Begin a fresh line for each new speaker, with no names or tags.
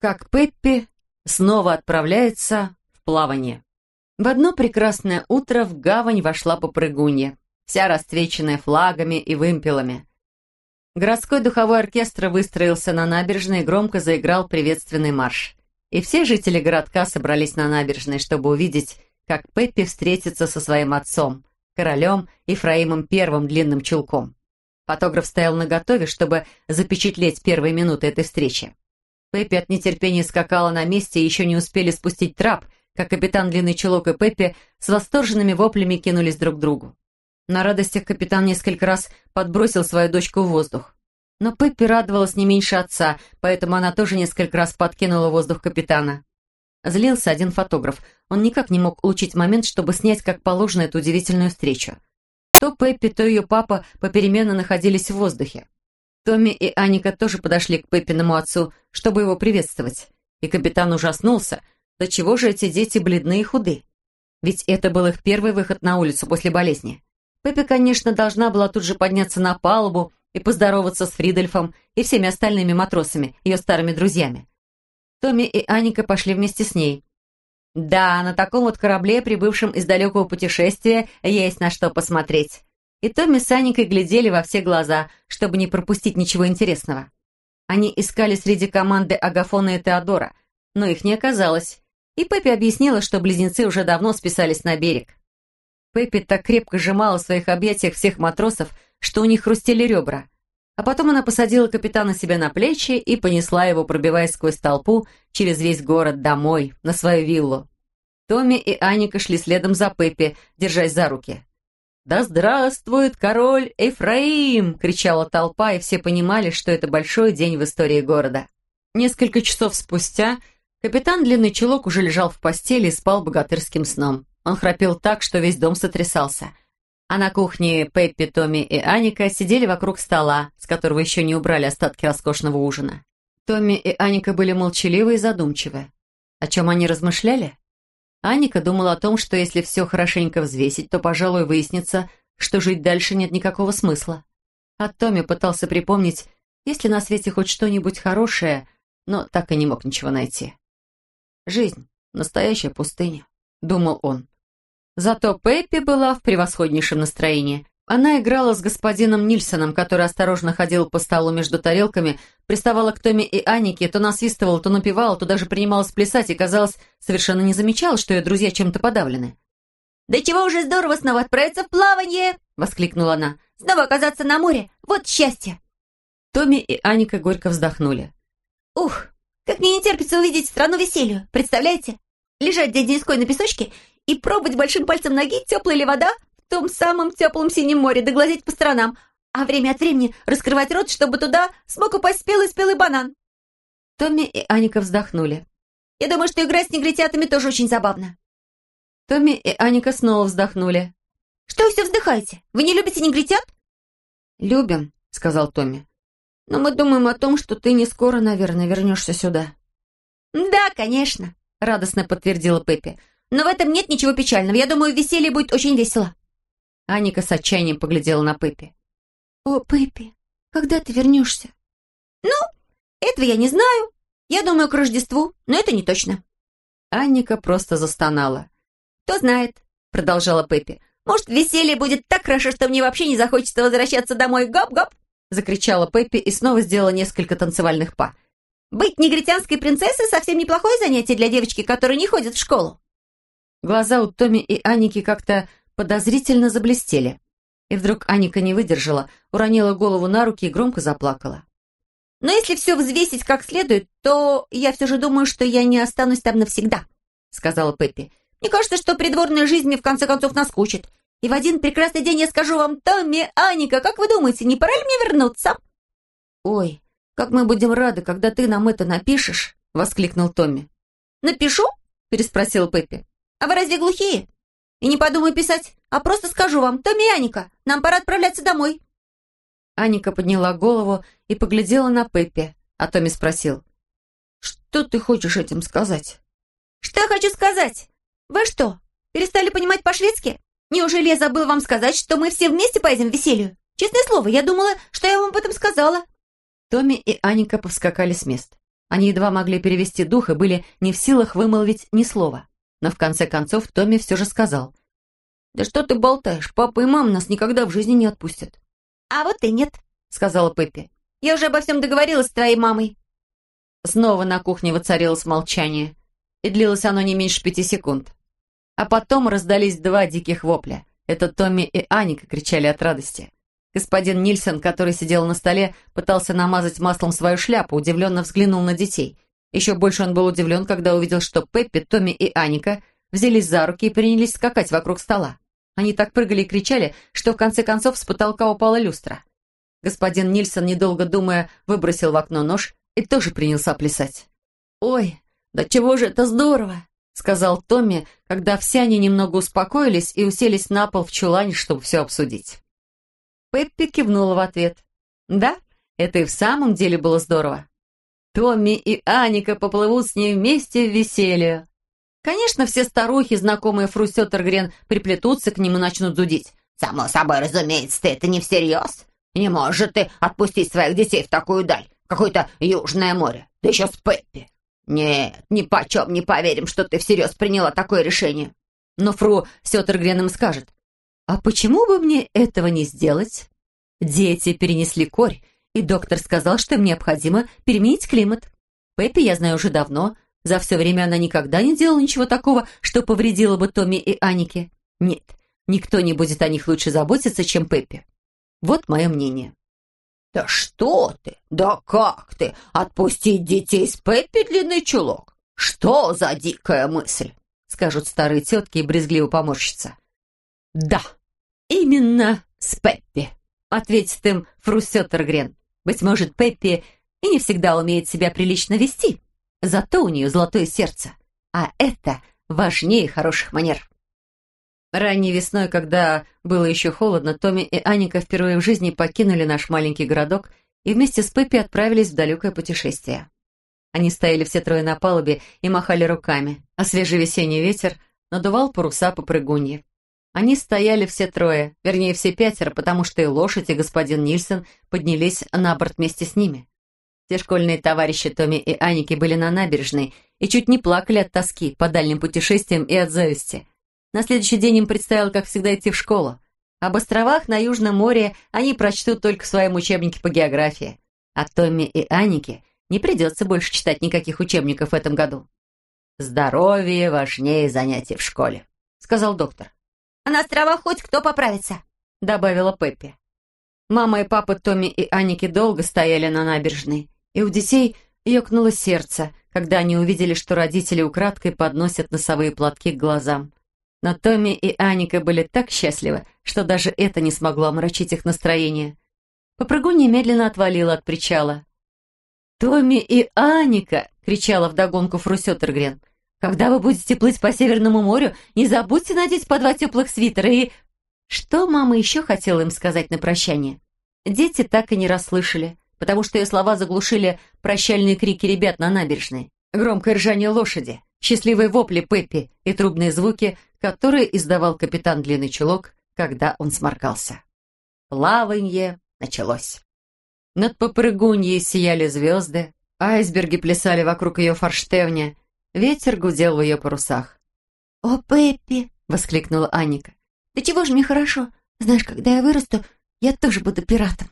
как Пеппи снова отправляется в плавание. В одно прекрасное утро в гавань вошла попрыгунья, вся расцвеченная флагами и вымпелами. Городской духовой оркестр выстроился на набережной и громко заиграл приветственный марш. И все жители городка собрались на набережной, чтобы увидеть, как Пеппи встретится со своим отцом, королем Ифраимом Первым длинным чулком. Фотограф стоял наготове, чтобы запечатлеть первые минуты этой встречи. Пеппи от нетерпения скакала на месте и еще не успели спустить трап, как капитан Длинный Чулок и Пеппи с восторженными воплями кинулись друг к другу. На радостях капитан несколько раз подбросил свою дочку в воздух. Но Пеппи радовалась не меньше отца, поэтому она тоже несколько раз подкинула воздух капитана. Злился один фотограф. Он никак не мог улучшить момент, чтобы снять как положено эту удивительную встречу. То Пеппи, то ее папа попеременно находились в воздухе. Томми и Аника тоже подошли к Пеппиному отцу, чтобы его приветствовать. И капитан ужаснулся. До чего же эти дети бледны и худы? Ведь это был их первый выход на улицу после болезни. Пеппи, конечно, должна была тут же подняться на палубу и поздороваться с Фридольфом и всеми остальными матросами, ее старыми друзьями. Томми и Аника пошли вместе с ней. Да, на таком вот корабле, прибывшем из далекого путешествия, есть на что посмотреть. И Томми с Аникой глядели во все глаза, чтобы не пропустить ничего интересного. Они искали среди команды Агафона и Теодора, но их не оказалось. И Пеппи объяснила, что близнецы уже давно списались на берег. Пеппи так крепко сжимала в своих объятиях всех матросов, что у них хрустели ребра. А потом она посадила капитана себе на плечи и понесла его, пробиваясь сквозь толпу, через весь город домой, на свою виллу. Томми и Аника шли следом за Пеппи, держась за руки. «Да здравствует король Эфраим!» — кричала толпа, и все понимали, что это большой день в истории города. Несколько часов спустя капитан Длинный Чулок уже лежал в постели и спал богатырским сном. Он храпел так, что весь дом сотрясался. А на кухне Пеппи, Томми и Аника сидели вокруг стола, с которого еще не убрали остатки роскошного ужина. Томми и Аника были молчаливы и задумчивы. О чем они размышляли? Аника думала о том, что если все хорошенько взвесить, то, пожалуй, выяснится, что жить дальше нет никакого смысла. А Томми пытался припомнить, есть ли на свете хоть что-нибудь хорошее, но так и не мог ничего найти. «Жизнь — настоящая пустыня», — думал он. Зато Пеппи была в превосходнейшем настроении. Она играла с господином Нильсоном, который осторожно ходил по столу между тарелками, приставала к Томе и Анике, то насвистывала, то напевала, то даже принималась плясать и, казалось, совершенно не замечала, что ее друзья чем-то подавлены.
«Да чего уже здорово снова отправиться в плавание!» — воскликнула она. «Снова оказаться на море! Вот счастье!»
Томми и Аника горько вздохнули.
«Ух, как мне не терпится увидеть страну веселья! Представляете? Лежать дядя Иской на песочке и пробовать большим пальцем ноги, теплая ли вода, том самом теплом синем море, да глазеть по сторонам, а время от времени раскрывать рот, чтобы туда смог упасть спелый-спелый банан.
Томми и Аника вздохнули.
Я думаю, что играть с негритятами тоже очень забавно.
Томми и Аника снова вздохнули.
Что вы все вздыхаете? Вы не любите негритят?
Любим, сказал Томми. Но мы думаем о том, что ты не скоро, наверное, вернешься сюда.
Да, конечно, радостно подтвердила Пеппи. Но в этом нет ничего печального. Я думаю, веселье будет очень весело.
Аника с отчаянием поглядела на Пеппи.
«О, Пеппи, когда ты вернешься?» «Ну, этого я не знаю. Я думаю, к Рождеству, но это не точно».
Анника просто застонала.
«Кто знает», — продолжала Пеппи. «Может, веселье будет так хорошо, что мне вообще не захочется возвращаться домой. Гоп-гоп!»
Закричала Пеппи и снова сделала несколько танцевальных па.
«Быть негритянской принцессой совсем неплохое занятие для девочки, которая не ходит в школу».
Глаза у Томи и Аники как-то подозрительно заблестели. И вдруг Аника не выдержала, уронила голову на руки и громко заплакала.
«Но если все взвесить как следует, то я все же думаю, что я не останусь там навсегда», — сказала Пеппи. «Мне кажется, что придворная жизнь мне в конце концов наскучит. И в один прекрасный день я скажу вам, Томми, Аника, как вы думаете, не пора ли мне вернуться?»
«Ой, как мы будем рады, когда ты нам это напишешь!» — воскликнул Томми.
«Напишу?» — переспросила Пеппи. «А вы разве глухие? И не подумай писать, а просто скажу вам, Томми и Аника, нам пора отправляться домой».
Аника подняла голову и поглядела на Пеппи, а Томми спросил, «Что ты хочешь этим сказать?»
«Что я хочу сказать? Вы что, перестали понимать по-шведски? Неужели я забыл вам сказать, что мы все вместе поедем в веселью? Честное слово, я думала, что я вам об этом сказала».
Томми и Аника повскакали с мест. Они едва могли перевести дух и были не в силах вымолвить ни слова. Но в конце концов Томми все же сказал.
«Да что ты болтаешь? Папа и мама нас никогда в жизни не отпустят». «А вот и нет», — сказала Пеппи. «Я уже обо всем договорилась с твоей мамой».
Снова на кухне воцарилось молчание, и длилось оно не меньше пяти секунд. А потом раздались два диких вопля. Это Томми и Аника кричали от радости. Господин Нильсон, который сидел на столе, пытался намазать маслом свою шляпу, удивленно взглянул на детей. Еще больше он был удивлен, когда увидел, что Пеппи, Томми и Аника взялись за руки и принялись скакать вокруг стола. Они так прыгали и кричали, что в конце концов с потолка упала люстра. Господин Нильсон, недолго думая, выбросил в окно нож и тоже принялся плясать. «Ой, да чего же это здорово!» — сказал Томми, когда все они немного успокоились и уселись на пол в чулане, чтобы все обсудить. Пеппи кивнула в ответ. «Да, это и в самом деле было здорово. Томми и Аника поплывут с ней вместе в веселье. Конечно, все старухи, знакомые Фру Сеттергрен, приплетутся к ним и начнут зудить.
«Само собой, разумеется, ты это не всерьез. Не можешь ты отпустить своих детей в такую даль, какое-то Южное море, да еще с Пеппи. Нет, ни почем не поверим, что ты всерьез приняла такое решение».
Но Фру Сеттергрен им скажет, «А почему бы мне этого не сделать?» Дети перенесли корь, и доктор сказал, что им необходимо переменить климат. Пеппи я знаю уже давно. За все время она никогда не делала ничего такого, что повредило бы Томми и Анике. Нет, никто не будет о них лучше заботиться, чем Пеппи. Вот мое мнение.
«Да что ты? Да как ты? Отпустить детей с Пеппи длинный чулок? Что за дикая мысль?»
Скажут старые тетки и брезгливо поморщатся. «Да, именно с Пеппи», — ответит им Фруссеттергрен. «Быть может, Пеппи и не всегда умеет себя прилично вести, зато у нее золотое сердце, а это важнее хороших манер». Ранней весной, когда было еще холодно, Томми и Аника впервые в жизни покинули наш маленький городок и вместе с Пеппи отправились в далекое путешествие. Они стояли все трое на палубе и махали руками, а свежий весенний ветер надувал паруса по прыгунье. Они стояли все трое, вернее, все пятеро, потому что и лошадь, и господин Нильсон поднялись на борт вместе с ними. Все школьные товарищи Томми и Аники были на набережной и чуть не плакали от тоски по дальним путешествиям и от зависти. На следующий день им предстояло, как всегда, идти в школу. Об островах на Южном море они прочтут только в своем учебнике по географии. А Томми и Анике не придется больше читать никаких учебников в этом году. «Здоровье важнее занятий в школе», — сказал доктор.
«А на островах хоть кто поправится», —
добавила Пеппи. Мама и папа Томми и Аники долго стояли на набережной, и у детей ёкнуло сердце, когда они увидели, что родители украдкой подносят носовые платки к глазам. Но Томми и Аника были так счастливы, что даже это не смогло омрачить их настроение. Попрыгунья медленно отвалила от причала. «Томми и Аника!» — кричала вдогонку Фрусеттергрен. «Когда вы будете плыть по Северному морю, не забудьте надеть по два теплых свитера и...» Что мама еще хотела им сказать на прощание? Дети так и не расслышали, потому что ее слова заглушили прощальные крики ребят на набережной, громкое ржание лошади, счастливые вопли Пеппи и трубные звуки, которые издавал капитан Длинный Чулок, когда он сморкался. Плаванье началось. Над попрыгуньей сияли звезды, айсберги плясали вокруг ее форштевня, ветер гудел в ее парусах.
«О, Пеппи!»
— воскликнула Аника.
«Да чего же мне хорошо? Знаешь, когда я вырасту, я тоже буду пиратом».